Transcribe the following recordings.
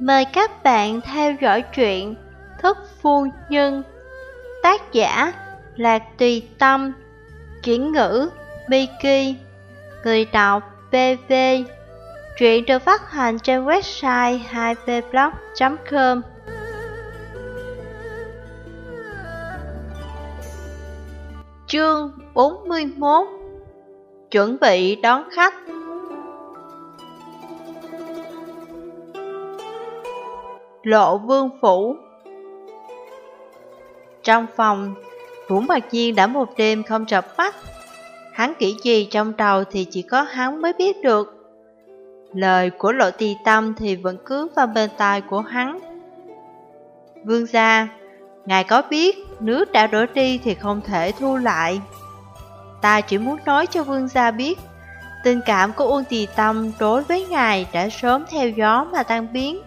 Mời các bạn theo dõi truyện Thức Phu Nhân. Tác giả Lạc Tùy Tâm. Chuyển ngữ, Miki. Người đọc BV Truyện được phát hành trên website 2vblog.com Chương 41 Chuẩn bị đón khách. Lộ Vương Phủ. Trong phòng, Vũ Mạc Nhiên đã một đêm không chập mắt. Hắn kỹ gì trong đầu thì chỉ có hắn mới biết được. Lời của lộ tì tâm thì vẫn cứ vào bên tai của hắn. Vương gia, ngài có biết nước đã đổ đi thì không thể thu lại. Ta chỉ muốn nói cho vương gia biết Tình cảm của Uông Tì Tâm đối với ngài đã sớm theo gió mà tan biến.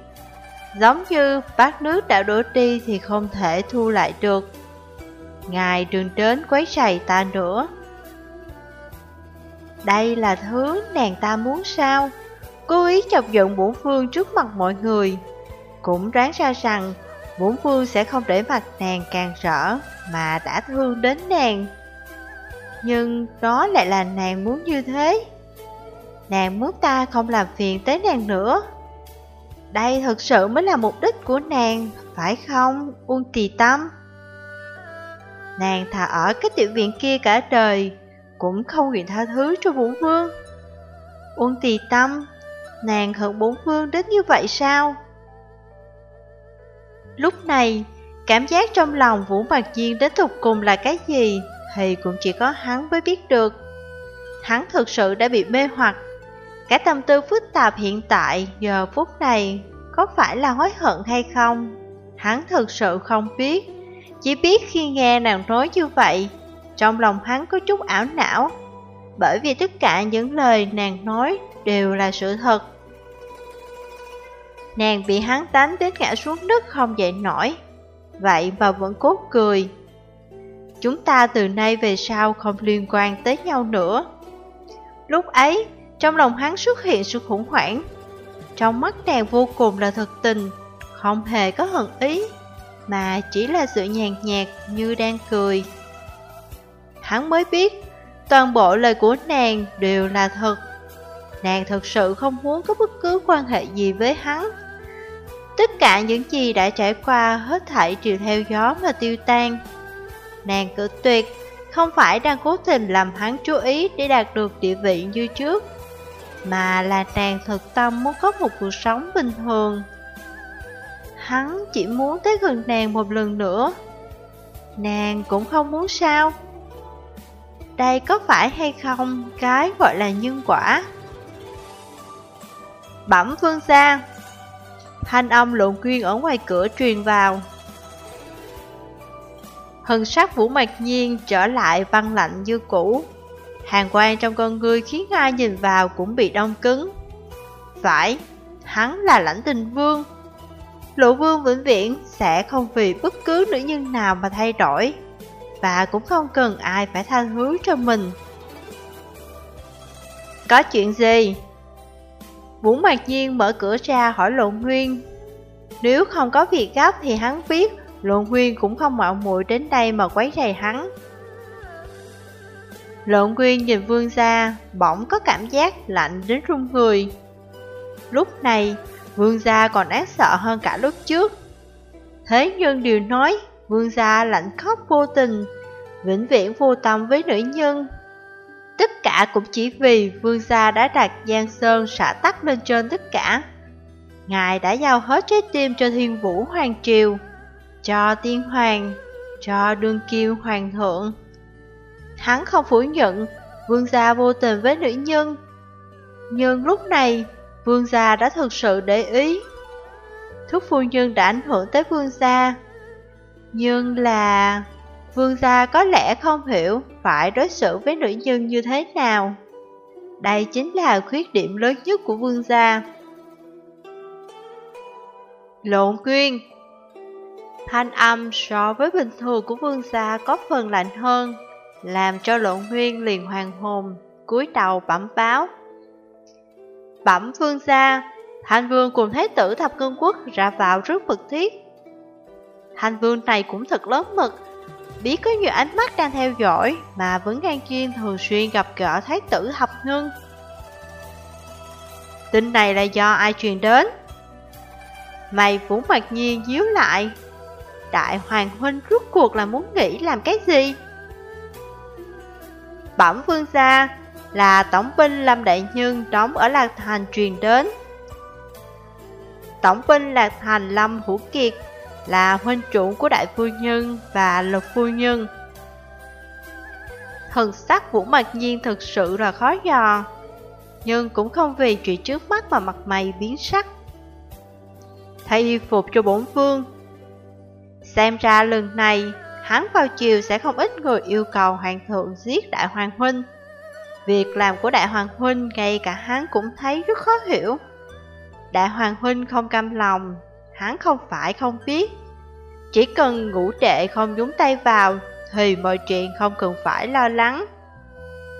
Giống như bát nước đã đổ đi thì không thể thu lại được. Ngài đừng đến quấy rầy ta nữa. Đây là thứ nàng ta muốn sao? Cố ý chọc giận bổn phương trước mặt mọi người. Cũng đoán ra rằng, bổn phương sẽ không để mặt nàng càng rỡ Mà đã thương đến nàng. Nhưng đó lại là nàng muốn như thế. Nàng muốn ta không làm phiền tới nàng nữa đây thực sự mới là mục đích của nàng, phải không, Uông Tì Tâm? Nàng thà ở cái tiểu viện kia cả đời, cũng không nguyện tha thứ cho Vũ vương. Uông Tì Tâm, nàng hận bốn vương đến như vậy sao? Lúc này, cảm giác trong lòng Vũ Mạc Diên đến tục cùng là cái gì thì cũng chỉ có hắn mới biết được. Hắn thực sự đã bị mê hoặc Cả tâm tư phức tạp hiện tại giờ phút này có phải là hối hận hay không? Hắn thực sự không biết, chỉ biết khi nghe nàng nói như vậy, trong lòng hắn có chút ảo não, bởi vì tất cả những lời nàng nói đều là sự thật. Nàng bị hắn đánh đến ngã xuống đất không dậy nổi, vậy mà vẫn cốt cười. Chúng ta từ nay về sau không liên quan tới nhau nữa. Lúc ấy, trong lòng hắn xuất hiện sự khủng hoảng. Trong mắt nàng vô cùng là thật tình, không hề có hận ý, mà chỉ là sự nhàn nhạt như đang cười. Hắn mới biết, toàn bộ lời của nàng đều là thật. Nàng thật sự không muốn có bất cứ quan hệ gì với hắn. Tất cả những gì đã trải qua hết thảy đều theo gió mà tiêu tan. Nàng cử tuyệt, không phải đang cố tình làm hắn chú ý để đạt được địa vị như trước mà là nàng thực tâm muốn có một cuộc sống bình thường. Hắn chỉ muốn tới gần nàng một lần nữa. Nàng cũng không muốn sao. Đây có phải hay không cái gọi là nhân quả? Bẩm phương gia Thanh âm lộn quyên ở ngoài cửa truyền vào Hân sắc vũ mạc nhiên trở lại băng lạnh như cũ Hàng quan trong con ngươi khiến ai nhìn vào cũng bị đông cứng. Phải, hắn là lãnh tình vương. Lộ vương vĩnh viễn sẽ không vì bất cứ nữ nhân nào mà thay đổi, và cũng không cần ai phải tha thứ cho mình. Có chuyện gì? Vũ Mạc Nhiên mở cửa ra hỏi Lộ Nguyên. Nếu không có việc gấp thì hắn biết Lộ Nguyên cũng không mạo muội đến đây mà quấy rầy hắn. Lộn quyên nhìn vương gia, bỗng có cảm giác lạnh đến run người. Lúc này, vương gia còn ác sợ hơn cả lúc trước. Thế nhưng điều nói, vương gia lạnh khóc vô tình, vĩnh viễn vô tâm với nữ nhân. Tất cả cũng chỉ vì vương gia đã đặt Giang Sơn xả tắt lên trên tất cả. Ngài đã giao hết trái tim cho thiên vũ hoàng triều, cho tiên hoàng, cho đương kiêu hoàng thượng. Hắn không phủ nhận vương gia vô tình với nữ nhân. Nhưng lúc này, vương gia đã thực sự để ý. Thúc phu nhân đã ảnh hưởng tới vương gia. Nhưng là... Vương gia có lẽ không hiểu phải đối xử với nữ nhân như thế nào. Đây chính là khuyết điểm lớn nhất của vương gia. Lộn quyên Thanh âm so với bình thường của vương gia có phần lạnh hơn làm cho lộn huyên liền hoàng hồn, cúi đầu bẩm báo. Bẩm vương gia, Thanh Vương cùng Thái tử Thập Cương Quốc ra vào rất mật thiết. Thanh Vương này cũng thật lớn mực, biết có nhiều ánh mắt đang theo dõi mà vẫn ngang chuyên thường xuyên gặp gỡ Thái tử Thập Ngân. Tin này là do ai truyền đến? Mày Vũ mặc nhiên díu lại. Đại Hoàng Huynh rút cuộc là muốn nghĩ làm cái gì? Bẩm vương gia là tổng binh Lâm Đại Nhân đóng ở Lạc Thành truyền đến. Tổng binh Lạc Thành Lâm Hữu Kiệt là huynh trưởng của đại phu nhân và lục phu nhân. Thần sắc Vũ Mạc Nhiên thực sự là khó dò, nhưng cũng không vì chuyện trước mắt mà mặt mày biến sắc. Thay y phục cho bổn vương. Xem ra lần này, hắn vào chiều sẽ không ít người yêu cầu hoàng thượng giết đại hoàng huynh. Việc làm của đại hoàng huynh ngay cả hắn cũng thấy rất khó hiểu. Đại hoàng huynh không cam lòng, hắn không phải không biết. Chỉ cần ngũ trệ không nhúng tay vào thì mọi chuyện không cần phải lo lắng.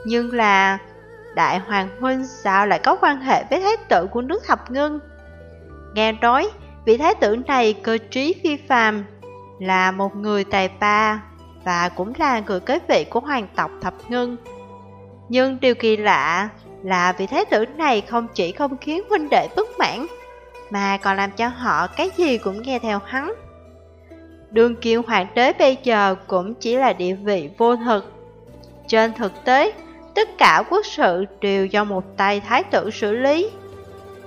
Nhưng là Đại Hoàng Huynh sao lại có quan hệ với thái tử của nước thập ngân? Nghe nói, vị thái tử này cơ trí phi phàm, là một người tài ba và cũng là người kế vị của hoàng tộc thập ngân. Nhưng điều kỳ lạ là vị thái tử này không chỉ không khiến huynh đệ bất mãn, mà còn làm cho họ cái gì cũng nghe theo hắn. Đường Kiều hoàng đế bây giờ cũng chỉ là địa vị vô thực. Trên thực tế, tất cả quốc sự đều do một tay thái tử xử lý.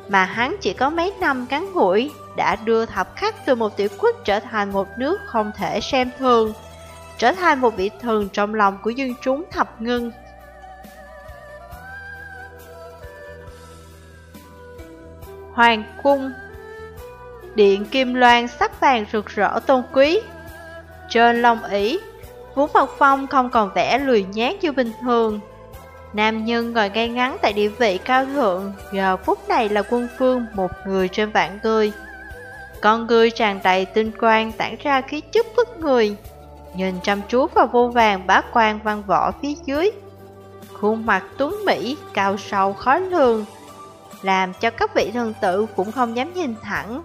Mà hắn chỉ có mấy năm cắn ngủi đã đưa thập khắc từ một tiểu quốc trở thành một nước không thể xem thường, trở thành một vị thần trong lòng của dân chúng thập ngân. Hoàng cung Điện kim loan sắc vàng rực rỡ tôn quý. Trên lông ý, Vũ Mật Phong không còn vẻ lười nhát như bình thường. Nam nhân ngồi ngay ngắn tại địa vị cao thượng Giờ phút này là quân phương một người trên vạn người. Con người tràn đầy tinh quang tản ra khí chất bức người Nhìn chăm chú vào vô vàng bá quan văn võ phía dưới. Khuôn mặt tuấn Mỹ, cao sâu khó lường Làm cho các vị thần tử cũng không dám nhìn thẳng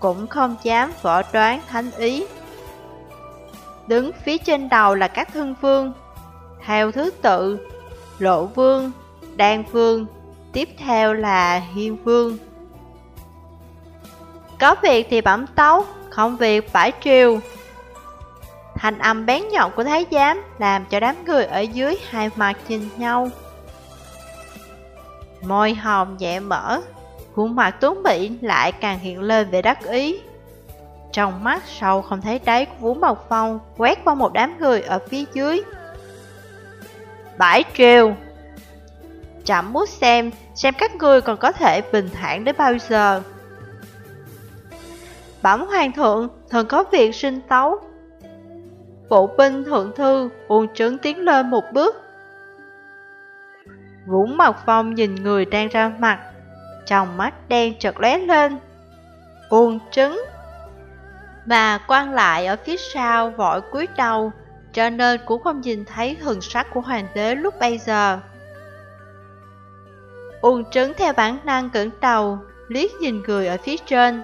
Cũng không dám võ đoán thánh ý. Đứng phía trên đầu là các thân vương Theo thứ tự Lộ vương, Đan vương Tiếp theo là Hiên vương. Có việc thì bẩm tấu Không việc phải triều Thành âm bén nhọn của thái giám Làm cho đám người ở dưới hai mặt nhìn nhau Môi hồng nhẹ mở Khuôn mặt tuấn mỹ lại càng hiện lên vẻ đắc ý trong mắt sâu không thấy đáy của Vũ Mộc Phong quét qua một đám người ở phía dưới. Bãi triều Chậm muốn xem, xem các ngươi còn có thể bình thản đến bao giờ. Bẩm hoàng thượng, thần có việc sinh tấu. Bộ binh thượng thư, uôn trứng tiến lên một bước. Vũ Mộc Phong nhìn người đang ra mặt, trong mắt đen chợt lóe lên. Uôn trứng mà quan lại ở phía sau vội cúi đầu, cho nên cũng không nhìn thấy thần sắc của hoàng đế lúc bây giờ. Uông trứng theo bản năng cẩn đầu, liếc nhìn người ở phía trên.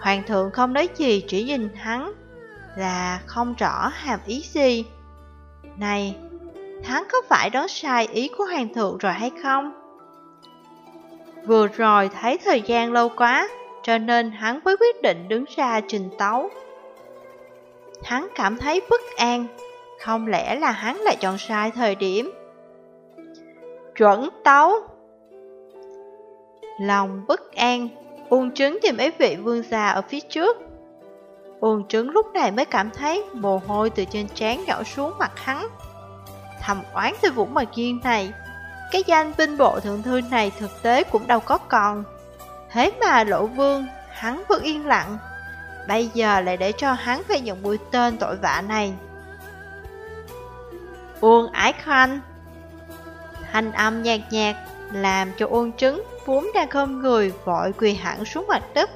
Hoàng thượng không nói gì chỉ nhìn hắn, là không rõ hàm ý gì. Này, hắn có phải đoán sai ý của hoàng thượng rồi hay không? Vừa rồi thấy thời gian lâu quá, cho nên hắn mới quyết định đứng ra trình tấu. Hắn cảm thấy bất an, không lẽ là hắn lại chọn sai thời điểm. Chuẩn tấu Lòng bất an, Uông trứng thì mấy vị vương già ở phía trước. Uông trứng lúc này mới cảm thấy mồ hôi từ trên trán nhỏ xuống mặt hắn. Thầm oán từ Vũ Mạc Duyên này, cái danh binh bộ thượng thư này thực tế cũng đâu có còn. Thế mà lộ vương, hắn vẫn yên lặng Bây giờ lại để cho hắn phải nhận mũi tên tội vạ này Uông ái khanh Thanh âm nhạt nhạt làm cho ôn trứng vốn đang không người vội quỳ hẳn xuống mặt đất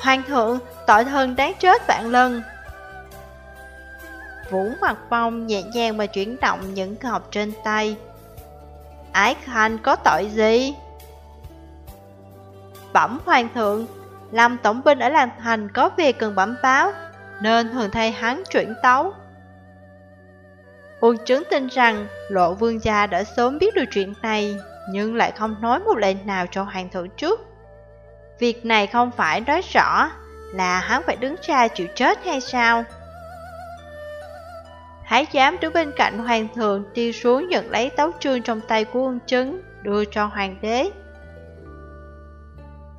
Hoàng thượng, tội thân đáng chết vạn lần Vũ mặt phong nhẹ nhàng mà chuyển động những cọc trên tay Ái khanh có tội gì? Bẩm hoàng thượng, Lâm tổng binh ở làng thành có việc cần bẩm báo, nên thường thay hắn chuyển tấu. Quân chứng tin rằng lộ vương gia đã sớm biết được chuyện này, nhưng lại không nói một lời nào cho hoàng thượng trước. Việc này không phải nói rõ là hắn phải đứng ra chịu chết hay sao? Thái giám đứng bên cạnh hoàng thượng đi xuống nhận lấy tấu chương trong tay của quân chứng, đưa cho hoàng đế.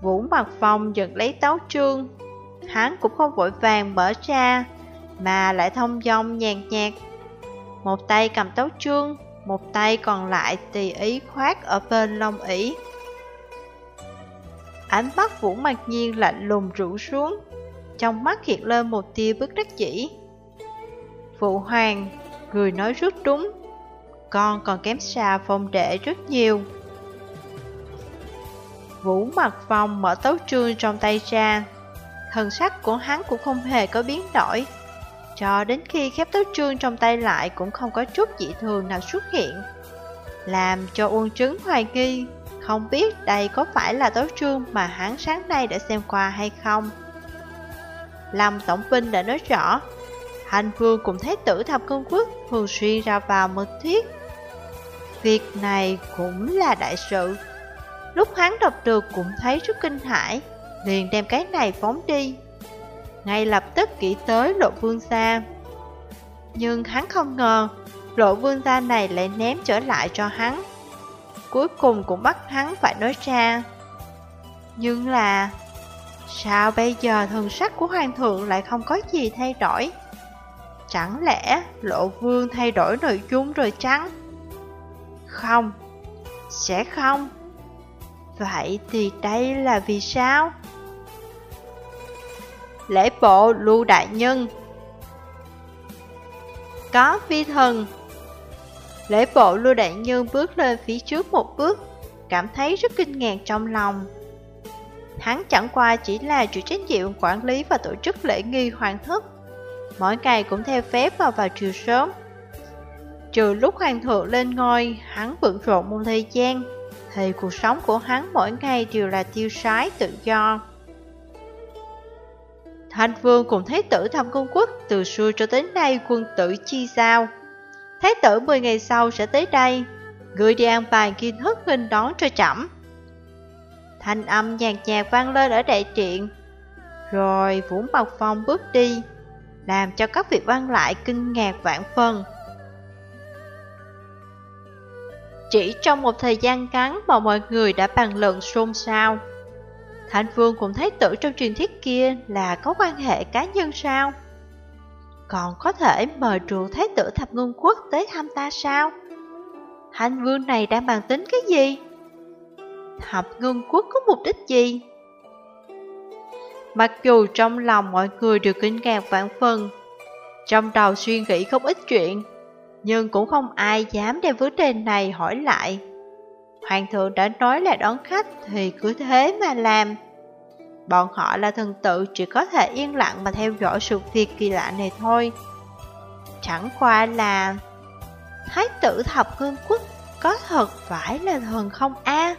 Vũ mặt phong nhận lấy tấu chương, hắn cũng không vội vàng mở ra, mà lại thông dong nhàn nhạt. Một tay cầm tấu trương, một tay còn lại tùy ý khoát ở bên lông ỷ. Ánh mắt Vũ mặc nhiên lạnh lùng rũ xuống, trong mắt hiện lên một tia bức đắc chỉ. Phụ hoàng, người nói rất đúng, con còn kém xa phong đệ rất nhiều. Vũ mặt phong mở tấu trương trong tay ra, thần sắc của hắn cũng không hề có biến đổi. Cho đến khi khép tấu trương trong tay lại cũng không có chút dị thường nào xuất hiện. Làm cho Uông Trứng hoài nghi, không biết đây có phải là tấu trương mà hắn sáng nay đã xem qua hay không. Lâm Tổng vinh đã nói rõ, Hành vương cùng Thái tử Thập Cương Quốc thường xuyên ra vào mật thiết. Việc này cũng là đại sự. Lúc hắn đọc được cũng thấy rất kinh hãi, liền đem cái này phóng đi. Ngay lập tức nghĩ tới lộ vương gia. Nhưng hắn không ngờ, lộ vương gia này lại ném trở lại cho hắn. Cuối cùng cũng bắt hắn phải nói ra. Nhưng là, sao bây giờ thần sắc của hoàng thượng lại không có gì thay đổi? Chẳng lẽ lộ vương thay đổi nội dung rồi chăng? Không, sẽ không. Vậy thì đây là vì sao? Lễ bộ lưu đại nhân Có vi thần Lễ bộ lưu đại nhân bước lên phía trước một bước Cảm thấy rất kinh ngạc trong lòng Hắn chẳng qua chỉ là chịu trách nhiệm quản lý và tổ chức lễ nghi hoàng thất mỗi ngày cũng theo phép vào vào chiều sớm. Trừ lúc hoàng thượng lên ngôi, hắn bận rộn một thời gian, thì cuộc sống của hắn mỗi ngày đều là tiêu sái tự do. Thanh vương cùng Thái tử thăm công quốc từ xưa cho đến nay quân tử chi sao. Thái tử 10 ngày sau sẽ tới đây, người đi an bài kiên thức hình đón cho chậm. Thanh âm nhàn nhạt vang lên ở đại triện, rồi Vũ Mộc Phong bước đi làm cho các vị quan lại kinh ngạc vạn phần. Chỉ trong một thời gian ngắn mà mọi người đã bàn luận xôn xao. Thành Vương cũng thấy tử trong truyền thuyết kia là có quan hệ cá nhân sao? Còn có thể mời trụ thái tử thập ngôn quốc tới thăm ta sao? Thành Vương này đang bàn tính cái gì? Thập ngôn quốc có mục đích gì? Mặc dù trong lòng mọi người đều kinh ngạc vạn phần, trong đầu suy nghĩ không ít chuyện, nhưng cũng không ai dám đem vấn đề này hỏi lại. Hoàng thượng đã nói là đón khách thì cứ thế mà làm. Bọn họ là thần tự chỉ có thể yên lặng mà theo dõi sự việc kỳ lạ này thôi. Chẳng qua là Thái tử thập cương quốc có thật phải là thần không a